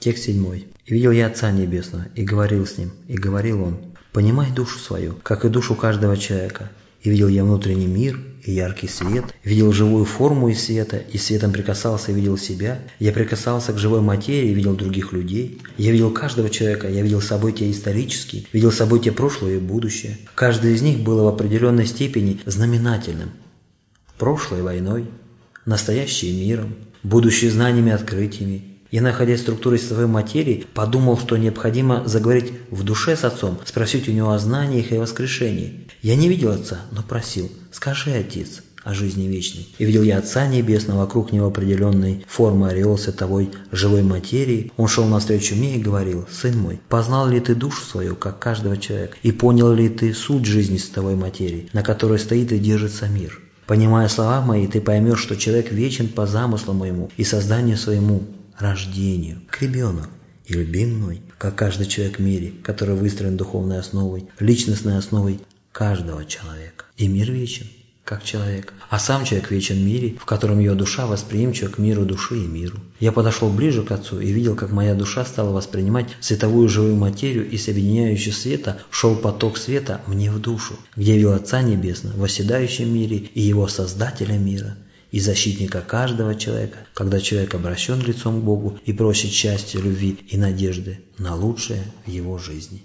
Текст седьмой. «И видел я Отца Небесного, и говорил с Ним, и говорил Он, понимай душу свою, как и душу каждого человека. И видел я внутренний мир и яркий свет, видел живую форму из света, и светом прикасался и видел себя. Я прикасался к живой материи видел других людей. Я видел каждого человека, я видел события исторические, видел события прошлое и будущее. Каждый из них было в определенной степени знаменательным. Прошлое войной, настоящее миром, будущее знаниями открытиями, я, находясь в структуре своей материи, подумал, что необходимо заговорить в душе с отцом, спросить у него о знаниях и воскрешении. Я не видел отца, но просил, скажи, отец, о жизни вечной. И видел я Отца Небесного, вокруг него определенной формы ореол световой живой материи. Он шел навстречу мне и говорил, «Сын мой, познал ли ты душу свою, как каждого человека, и понял ли ты суть жизни световой материи, на которой стоит и держится мир?» Понимая слова мои, ты поймешь, что человек вечен по замыслу моему и созданию своему, рождению, к ребенок и любимый, как каждый человек в мире, который выстроен духовной основой, личностной основой каждого человека. И мир вечен, как человек. А сам человек вечен в мире, в котором его душа восприимчива к миру души и миру. Я подошел ближе к Отцу и видел, как моя душа стала воспринимать световую живую материю, и соединяющий света шел поток света мне в душу, где видел Отца Небесного, восседающем мире и Его Создателя мира – и защитника каждого человека, когда человек обращен лицом к Богу и просит счастья, любви и надежды на лучшее в его жизни.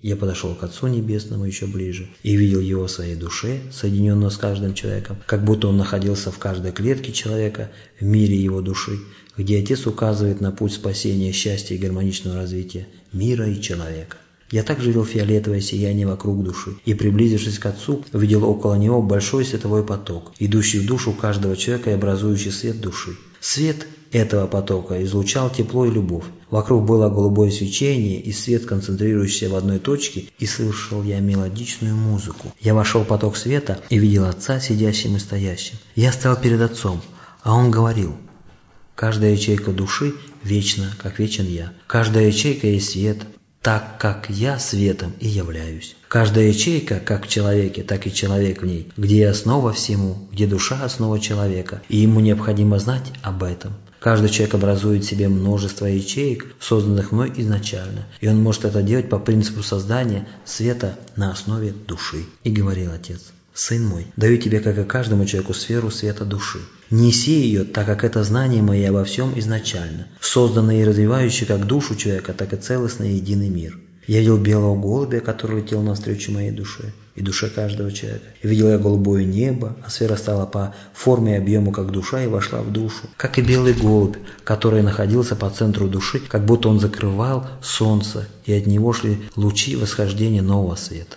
Я подошел к Отцу Небесному еще ближе и видел Его в своей душе, соединенного с каждым человеком, как будто Он находился в каждой клетке человека, в мире его души, где Отец указывает на путь спасения, счастья и гармоничного развития мира и человека. Я также видел фиолетовое сияние вокруг души и, приблизившись к Отцу, увидел около него большой световой поток, идущий в душу каждого человека и образующий свет души. Свет этого потока излучал тепло и любовь. Вокруг было голубое свечение и свет, концентрирующийся в одной точке, и слышал я мелодичную музыку. Я вошел в поток света и видел Отца, сидящим и стоящим. Я стоял перед Отцом, а Он говорил, «Каждая ячейка души вечна, как вечен я. Каждая ячейка есть свет, так как я светом и являюсь. Каждая ячейка, как в человеке, так и человек в ней, где основа всему, где душа основа человека, и ему необходимо знать об этом. Каждый человек образует в себе множество ячеек, созданных мной изначально, и он может это делать по принципу создания света на основе души. И говорил Отец. Сын мой, даю тебе, как и каждому человеку, сферу света души. Неси ее, так как это знание мое обо всем изначально, созданное и развивающее как душу человека, так и целостный единый мир. Я видел белого голубя, который летел навстречу моей душе и душе каждого человека. И видел я голубое небо, а сфера стала по форме и объему как душа и вошла в душу. Как и белый голубь, который находился по центру души, как будто он закрывал солнце, и от него шли лучи восхождения нового света.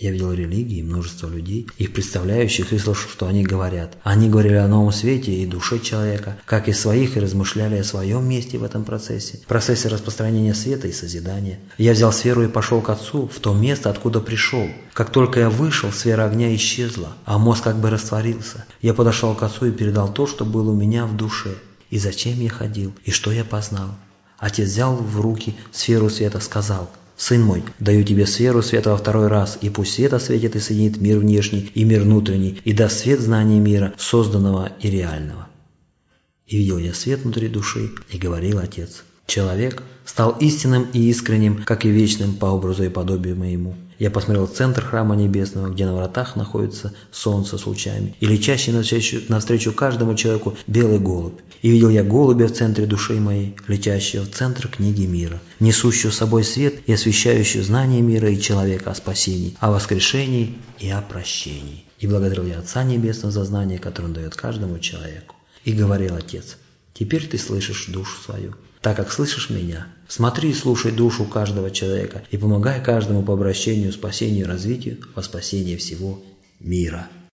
Я видел религии, множество людей, их представляющих и слышал, что они говорят. Они говорили о новом свете и душе человека, как и своих, и размышляли о своем месте в этом процессе, процессе распространения света и созидания. Я взял сферу и пошел к Отцу, в то место, откуда пришел. Как только я вышел, сфера огня исчезла, а мозг как бы растворился. Я подошел к Отцу и передал то, что было у меня в душе. И зачем я ходил, и что я познал. Отец взял в руки сферу света, сказал – Сын мой, даю тебе сферу света во второй раз, и пусть свет осветит и соединит мир внешний и мир внутренний, и даст свет знания мира, созданного и реального. И видел я свет внутри души, и говорил Отец, человек стал истинным и искренним, как и вечным по образу и подобию моему. Я посмотрел центр храма небесного, где на вратах находится солнце с лучами, и летящий навстречу, навстречу каждому человеку белый голубь. И видел я голубя в центре души моей, летящего в центр книги мира, несущего собой свет и освещающего знание мира и человека о спасении, о воскрешении и о прощении. И благодарил я Отца Небесного за знание, которое он дает каждому человеку. И говорил Отец, теперь ты слышишь душу свою так как слышишь меня. Смотри и слушай душу каждого человека и помогай каждому по обращению, спасению и развитию во спасение всего мира.